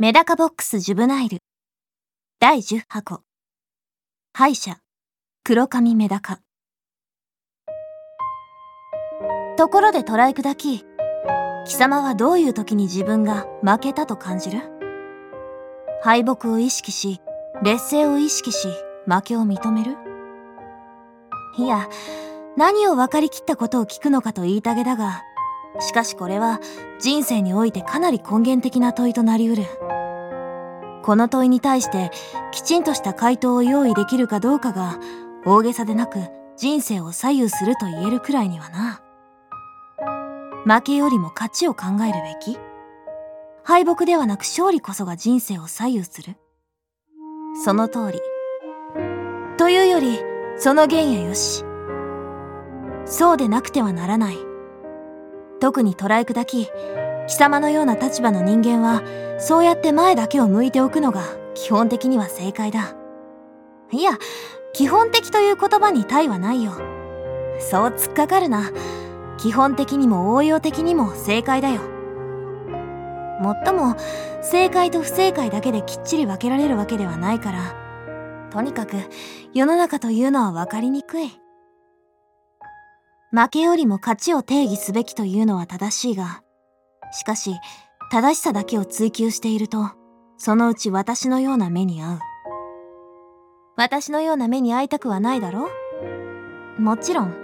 メダカボックスジュブナイル。第10箱。敗者。黒髪メダカ。ところでトライ砕き。貴様はどういう時に自分が負けたと感じる？敗北を意識し劣勢を意識し負けを認める？いや何を分かりきったことを聞くのかと言いたげだがしかしこれは人生においてかなり根源的な問いとなりうる。この問いに対してきちんとした回答を用意できるかどうかが大げさでなく人生を左右すると言えるくらいにはな。負けよりも勝ちを考えるべき敗北ではなく勝利こそが人生を左右するその通り。というよりその原やよし。そうでなくてはならない。特に捉え砕き貴様のような立場の人間はそうやって前だけを向いておくのが基本的には正解だ。いや基本的という言葉に他はないよ。そう突っかかるな。基本的にも応用的にも正解だよ。もっとも正解と不正解だけできっちり分けられるわけではないからとにかく世の中というのは分かりにくい。負けよりも勝ちを定義すべきというのは正しいが、しかし、正しさだけを追求していると、そのうち私のような目に遭う。私のような目に遭いたくはないだろもちろん、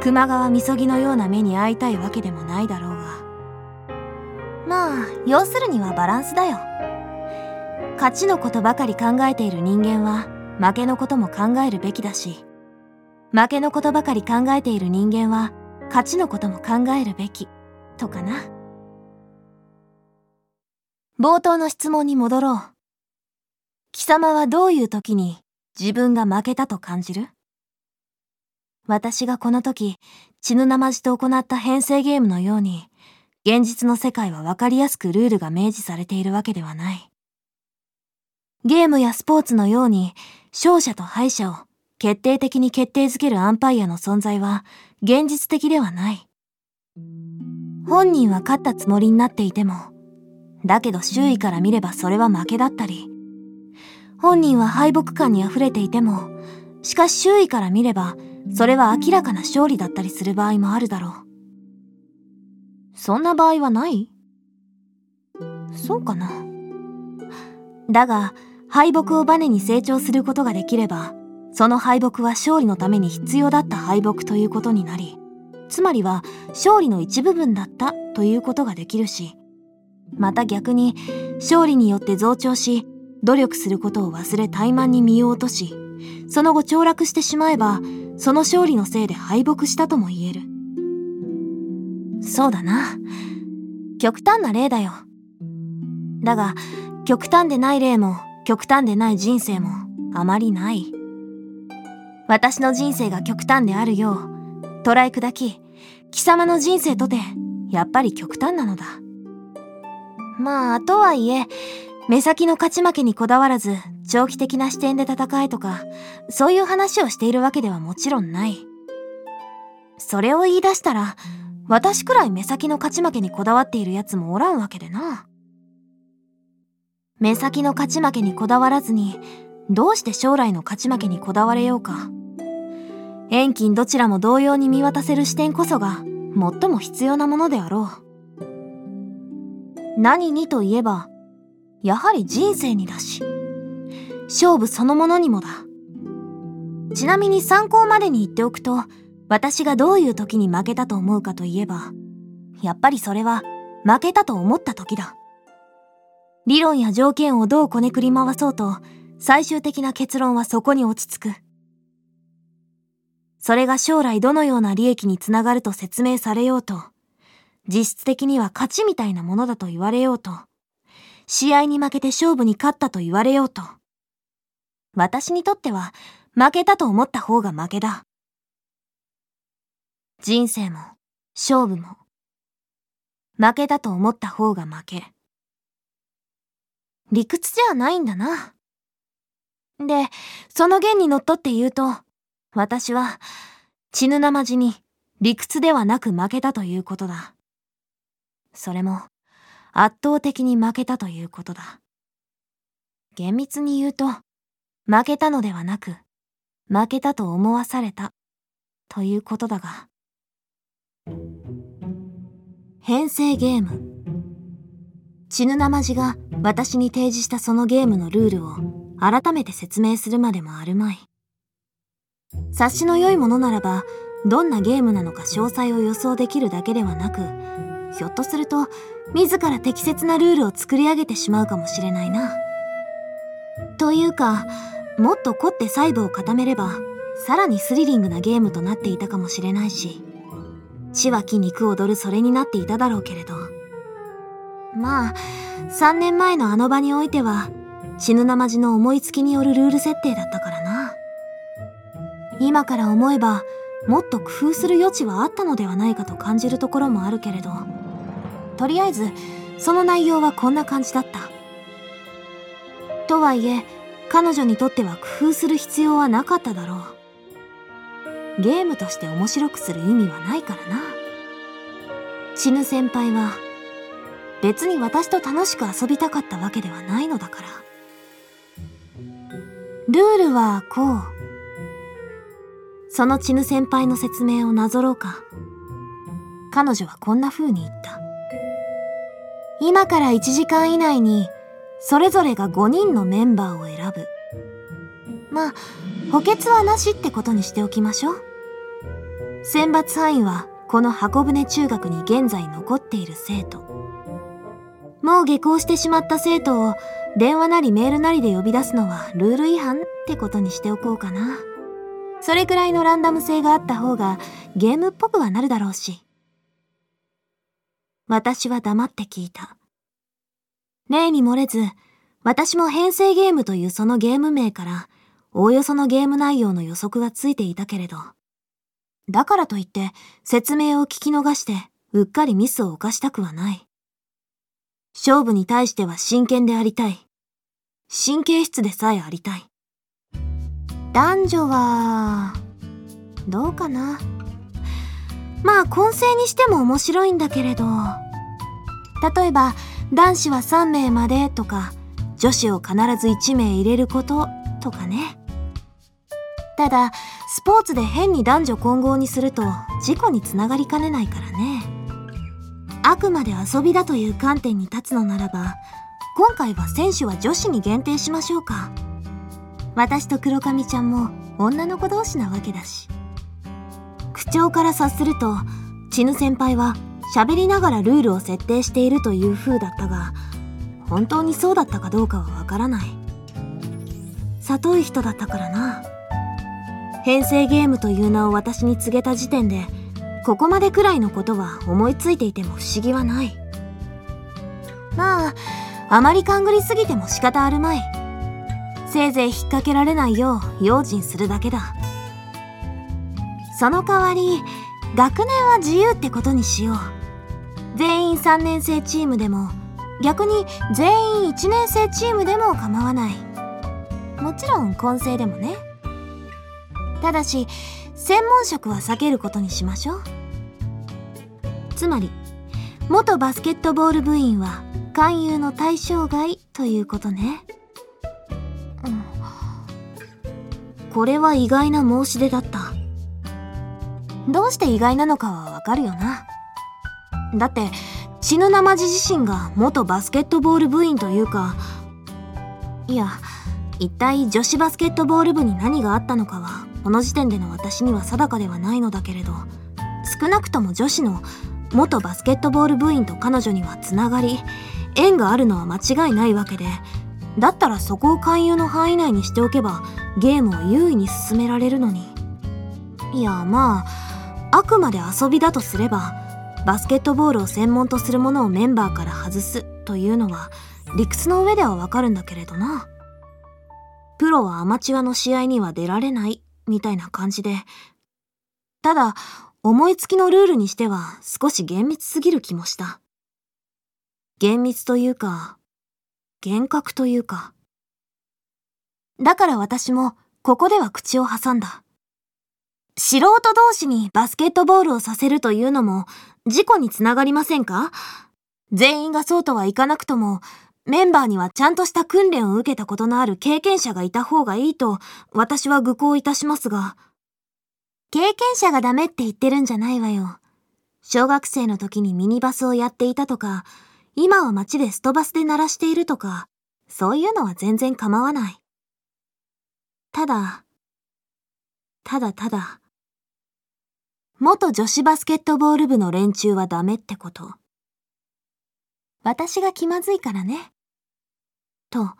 熊川みそぎのような目に遭いたいわけでもないだろうが。まあ、要するにはバランスだよ。勝ちのことばかり考えている人間は、負けのことも考えるべきだし、負けのことばかり考えている人間は勝ちのことも考えるべき。とかな。冒頭の質問に戻ろう。貴様はどういう時に自分が負けたと感じる？私がこの時血ぬなまじと行った編成ゲームのように現実の世界は分かりやすくルールが明示されているわけではない。ゲームやスポーツのように勝者と敗者を決定的に決定づけるアンパイアの存在は現実的ではない。本人は勝ったつもりになっていても、だけど周囲から見ればそれは負けだったり、本人は敗北感に溢れていても、しかし周囲から見ればそれは明らかな勝利だったりする場合もあるだろう。そんな場合はない？そうかな。だが、敗北をバネに成長することができれば、その敗北は勝利のために必要だった敗北ということになり、つまりは勝利の一部分だったということができるし、また逆に勝利によって増長し、努力することを忘れ怠慢に身を落とし、その後凋落してしまえば、その勝利のせいで敗北したとも言える。そうだな。極端な例だよ。だが、極端でない例も、極端でない人生も、あまりない。私の人生が極端であるよう、捉え砕き、貴様の人生とて、やっぱり極端なのだ。まあ、とはいえ、目先の勝ち負けにこだわらず、長期的な視点で戦えとか、そういう話をしているわけではもちろんない。それを言い出したら、私くらい目先の勝ち負けにこだわっている奴もおらんわけでな。目先の勝ち負けにこだわらずに、どうして将来の勝ち負けにこだわれようか。遠近どちらも同様に見渡せる視点こそが最も必要なものであろう。何にといえば、やはり人生にだし、勝負そのものにもだ。ちなみに参考までに言っておくと、私がどういう時に負けたと思うかといえば、やっぱりそれは負けたと思った時だ。理論や条件をどうこねくり回そうと、最終的な結論はそこに落ち着く。それが将来どのような利益につながると説明されようと、実質的には勝ちみたいなものだと言われようと、試合に負けて勝負に勝ったと言われようと、私にとっては負けたと思った方が負けだ。人生も勝負も負けたと思った方が負け。理屈じゃないんだな。で、その弦にのっとって言うと、私は、血ぬなまじに理屈ではなく負けたということだ。それも、圧倒的に負けたということだ。厳密に言うと、負けたのではなく、負けたと思わされた、ということだが。編成ゲーム。チヌナマジが私に提示したそのゲームのルールを改めて説明するまでもあるまい。察しの良いものならば、どんなゲームなのか詳細を予想できるだけではなく、ひょっとすると、自ら適切なルールを作り上げてしまうかもしれないな。というか、もっと凝って細部を固めれば、さらにスリリングなゲームとなっていたかもしれないし、血は気肉踊るそれになっていただろうけれど。まあ、3年前のあの場においては、死ぬなまじの思いつきによるルール設定だったからな。今から思えば、もっと工夫する余地はあったのではないかと感じるところもあるけれど、とりあえず、その内容はこんな感じだった。とはいえ、彼女にとっては工夫する必要はなかっただろう。ゲームとして面白くする意味はないからな。死ぬ先輩は、別に私と楽しく遊びたかったわけではないのだから。ルールはこう。そのチヌ先輩の説明をなぞろうか。彼女はこんな風に言った。今から1時間以内に、それぞれが5人のメンバーを選ぶ。まあ、補欠はなしってことにしておきましょう。選抜範囲は、この箱舟中学に現在残っている生徒。もう下校してしまった生徒を電話なりメールなりで呼び出すのはルール違反ってことにしておこうかな。それくらいのランダム性があった方がゲームっぽくはなるだろうし。私は黙って聞いた。例に漏れず、私も編成ゲームというそのゲーム名から、おおよそのゲーム内容の予測がついていたけれど、だからといって説明を聞き逃してうっかりミスを犯したくはない。勝負に対しては真剣でありたい。神経質でさえありたい。男女は、どうかな？まあ、混成にしても面白いんだけれど、例えば、男子は3名までとか、女子を必ず1名入れることとかね。ただ、スポーツで変に男女混合にすると事故につながりかねないからね。あくまで遊びだという観点に立つのならば、今回は選手は女子に限定しましょうか。私と黒髪ちゃんも女の子同士なわけだし。口調から察すると、チヌ先輩は喋りながらルールを設定しているという風だったが、本当にそうだったかどうかはわからない。里い人だったからな。編成ゲームという名を私に告げた時点で、ここまでくらいのことは思いついていても不思議はない。まあ、あまり勘ぐりすぎても仕方あるまい。せいぜい引っ掛けられないよう用心するだけだ。その代わり、学年は自由ってことにしよう。全員3年生チームでも、逆に全員1年生チームでも構わない。もちろん混成でもね。ただし、専門職は避けることにしましょう。つまり、元バスケットボール部員は勧誘の対象外ということね。これは意外な申し出だった。どうして意外なのかはわかるよな。だって、血の生地自身が元バスケットボール部員というか、いや、一体女子バスケットボール部に何があったのかは、この時点での私には定かではないのだけれど、少なくとも女子の元バスケットボール部員と彼女にはつながり、縁があるのは間違いないわけで、だったらそこを勧誘の範囲内にしておけばゲームを優位に進められるのに。いやまああくまで遊びだとすればバスケットボールを専門とするものをメンバーから外すというのは理屈の上ではわかるんだけれどな。プロはアマチュアの試合には出られないみたいな感じで。ただ思いつきのルールにしては少し厳密すぎる気もした厳密というか厳格というか。だから私も、ここでは口を挟んだ。素人同士にバスケットボールをさせるというのも、事故につながりませんか？全員がそうとはいかなくとも、メンバーにはちゃんとした訓練を受けたことのある経験者がいた方がいいと私は愚行いたしますが、経験者がダメって言ってるんじゃないわよ。小学生の時にミニバスをやっていたとか、今は街でストバスで鳴らしているとか、そういうのは全然構わない。ただ、ただただ、元女子バスケットボール部の連中はダメってこと。私が気まずいからね。と、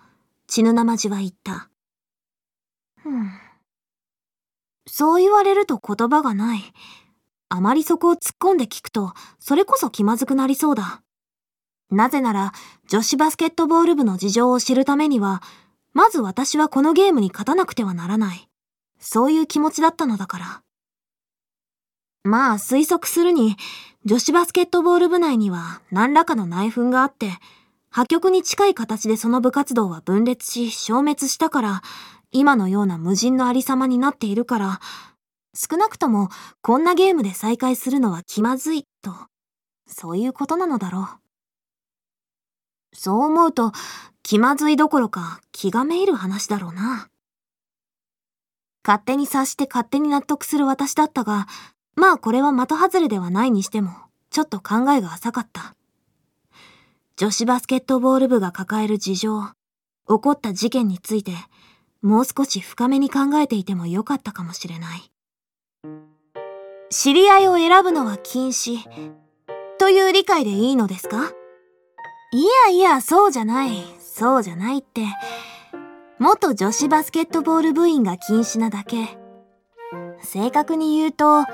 血の生地は言った。ふん。そう言われると言葉がない。あまりそこを突っ込んで聞くと、それこそ気まずくなりそうだ。なぜなら、女子バスケットボール部の事情を知るためには、まず私はこのゲームに勝たなくてはならない。そういう気持ちだったのだから。まあ推測するに、女子バスケットボール部内には何らかの内紛があって、破局に近い形でその部活動は分裂し消滅したから、今のような無人のありさまになっているから、少なくともこんなゲームで再会するのは気まずいと、そういうことなのだろう。そう思うと、気まずいどころか気がめいる話だろうな。勝手に察して勝手に納得する私だったが、まあこれは的外れではないにしても、ちょっと考えが浅かった。女子バスケットボール部が抱える事情、起こった事件について、もう少し深めに考えていてもよかったかもしれない。知り合いを選ぶのは禁止、という理解でいいのですか？いやいや、そうじゃない、そうじゃないって、元女子バスケットボール部員が禁止なだけ。正確に言うと、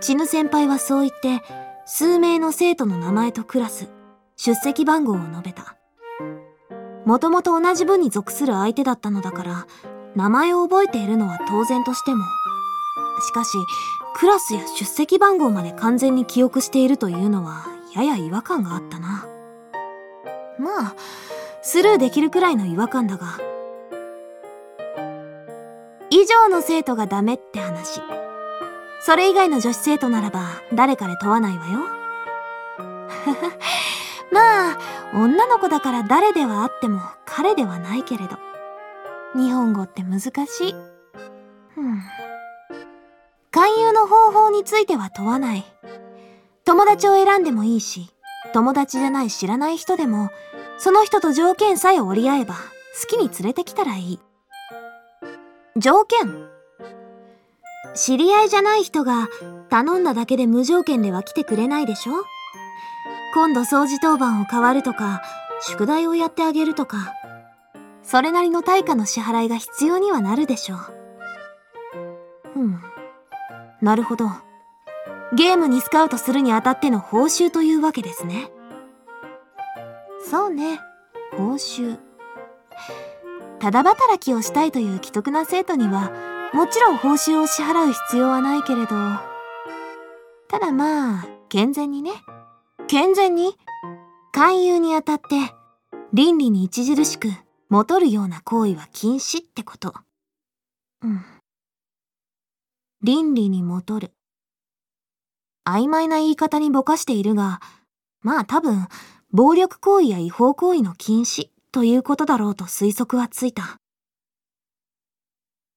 チヌ先輩はそう言って、数名の生徒の名前とクラス、出席番号を述べた。もともと同じ部に属する相手だったのだから、名前を覚えているのは当然としても。しかし、クラスや出席番号まで完全に記憶しているというのは、やや違和感があったな。まあ、スルーできるくらいの違和感だが。以上の生徒がダメって話。それ以外の女子生徒ならば誰かで問わないわよ。まあ、女の子だから誰ではあっても彼ではないけれど。日本語って難しい。うん。勧誘の方法については問わない。友達を選んでもいいし、友達じゃない知らない人でも、その人と条件さえ折り合えば好きに連れてきたらいい。条件知り合いじゃない人が頼んだだけで無条件では来てくれないでしょ？今度掃除当番を変わるとか、宿題をやってあげるとか、それなりの対価の支払いが必要にはなるでしょう。うん。なるほど。ゲームにスカウトするにあたっての報酬というわけですね。そうね。報酬。ただ働きをしたいという既得な生徒には、もちろん報酬を支払う必要はないけれど、ただまあ、健全にね。健全に勧誘にあたって、倫理に著しく、戻るような行為は禁止ってこと。うん。倫理に戻る。曖昧な言い方にぼかしているが、まあ多分、暴力行為や違法行為の禁止ということだろうと推測はついた。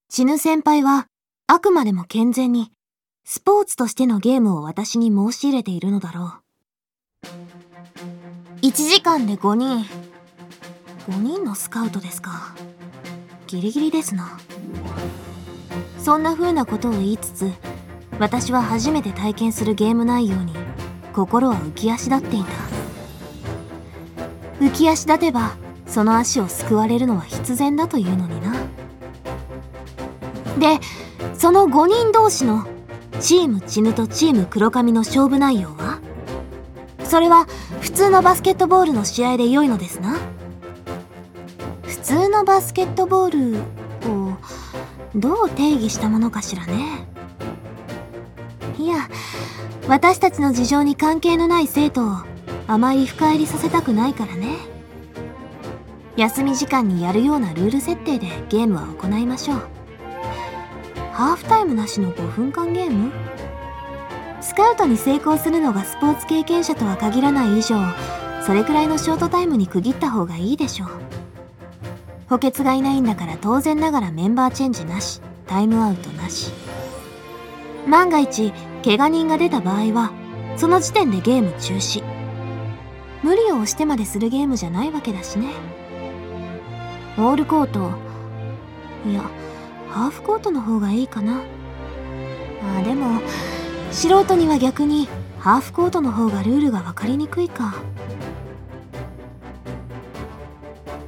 チヌ先輩は、あくまでも健全に、スポーツとしてのゲームを私に申し入れているのだろう。1時間で5人。5人のスカウトですか。ギリギリですな。そんな風なことを言いつつ、私は初めて体験するゲーム内容に、心は浮き足立っていた。浮き足立てば、その足を救われるのは必然だというのにな。で、その5人同士のチームチヌとチーム黒髪の勝負内容は？それは通のバスケットボールの試合で良いのですな？普通のバスケットボールをどう定義したものかしらね？いや私たちの事情に関係のない生徒をあまり深入りさせたくないからね。休み時間にやるようなルール設定でゲームは行いましょう。ハーフタイムなしの5分間ゲーム？スカウトに成功するのがスポーツ経験者とは限らない以上それくらいのショートタイムに区切った方がいいでしょう。補欠がいないんだから当然ながらメンバーチェンジなしタイムアウトなし。万が一怪我人が出た場合はその時点でゲーム中止。無理を押してまでするゲームじゃないわけだしね。オールコート。いやハーフコートの方がいいかな。あでも素人には逆にハーフコートの方がルールが分かりにくいか。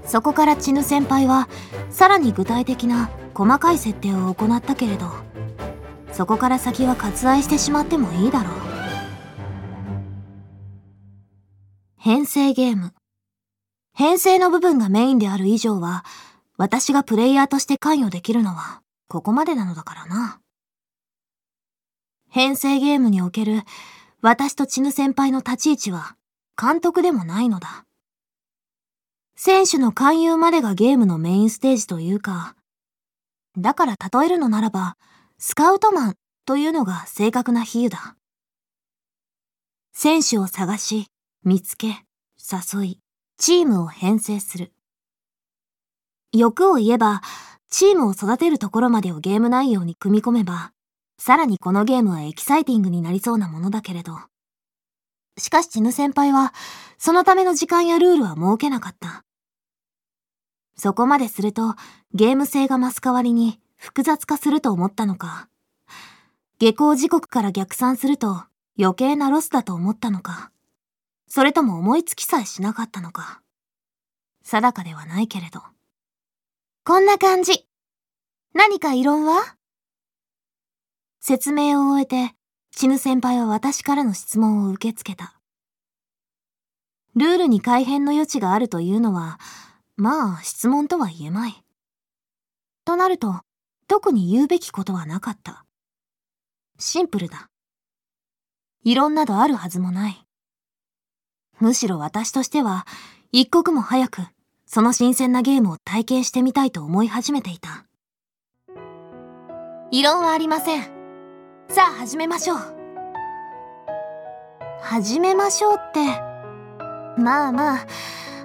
そこからチヌ先輩はさらに具体的な細かい設定を行ったけれどそこから先は割愛してしまってもいいだろう。編成ゲーム。編成の部分がメインである以上は私がプレイヤーとして関与できるのはここまでなのだからな。編成ゲームにおける私とチヌ先輩の立ち位置は監督でもないのだ。選手の勧誘までがゲームのメインステージというか、だから例えるのならば、スカウトマンというのが正確な比喩だ。選手を探し、見つけ、誘い、チームを編成する。欲を言えば、チームを育てるところまでをゲーム内容に組み込めば、さらにこのゲームはエキサイティングになりそうなものだけれど。しかしチヌ先輩は、そのための時間やルールは設けなかった。そこまですると、ゲーム性が増す代わりに複雑化すると思ったのか。下校時刻から逆算すると余計なロスだと思ったのか。それとも思いつきさえしなかったのか。定かではないけれど。こんな感じ。何か異論は？説明を終えて、チヌ先輩は私からの質問を受け付けた。ルールに改変の余地があるというのは、まあ質問とは言えまい。となると、特に言うべきことはなかった。シンプルだ。異論などあるはずもない。むしろ私としては、一刻も早く、その新鮮なゲームを体験してみたいと思い始めていた。異論はありません。さあ始めましょう。始めましょうって。まあまあ、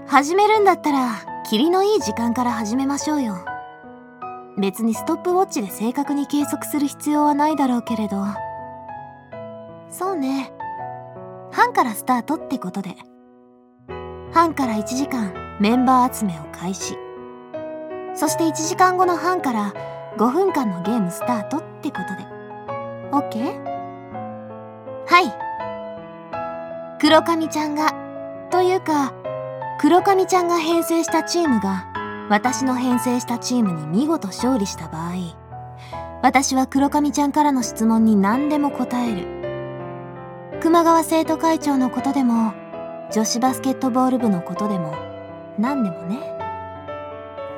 始めるんだったら、霧のいい時間から始めましょうよ。別にストップウォッチで正確に計測する必要はないだろうけれど。そうね。半からスタートってことで。半から1時間メンバー集めを開始。そして1時間後の半から5分間のゲームスタートってことで。OK? はい。黒髪ちゃんがというか黒髪ちゃんが編成したチームが私の編成したチームに見事勝利した場合私は黒髪ちゃんからの質問に何でも答える。熊川生徒会長のことでも女子バスケットボール部のことでも何でもね。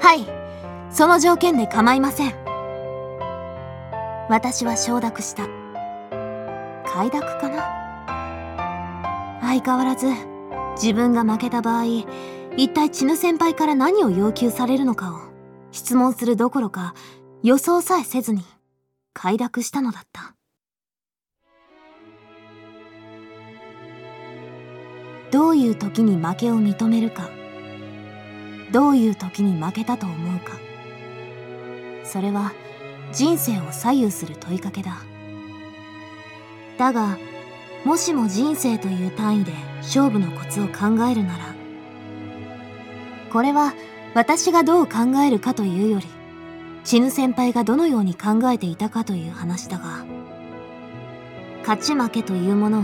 はい。その条件で構いません。私は承諾した。快諾かな？相変わらず自分が負けた場合一体チヌ先輩から何を要求されるのかを質問するどころか予想さえせずに快諾したのだった。どういう時に負けを認めるかどういう時に負けたと思うか。それは人生を左右する問いかけだ。だがもしも人生という単位で勝負のコツを考えるならこれは私がどう考えるかというよりチヌ先輩がどのように考えていたかという話だが勝ち負けというものを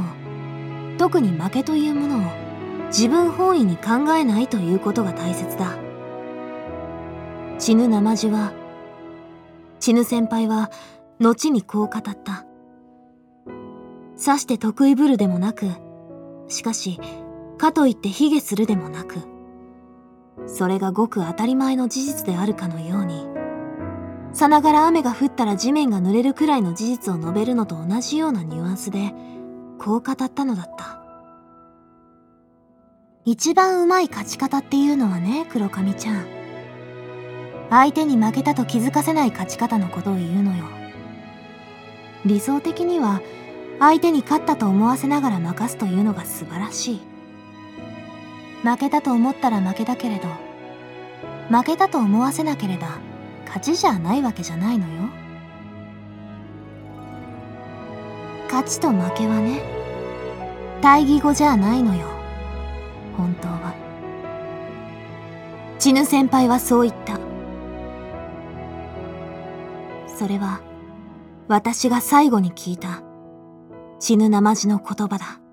特に負けというものを自分本位に考えないということが大切だ。チヌ生地はチヌ先輩は後にこう語った。さして得意ぶるでもなく、しかし、かといって卑下するでもなく、それがごく当たり前の事実であるかのように、さながら雨が降ったら地面が濡れるくらいの事実を述べるのと同じようなニュアンスで、こう語ったのだった。一番うまい勝ち方っていうのはね、黒髪ちゃん。相手に負けたと気づかせない勝ち方のことを言うのよ。理想的には相手に勝ったと思わせながら任すというのが素晴らしい。負けたと思ったら負けだけれど負けたと思わせなければ勝ちじゃないわけじゃないのよ。勝ちと負けはね対義語じゃないのよ。本当は。チヌ先輩はそう言った。それは私が最後に聞いた死ぬなまじの言葉だ。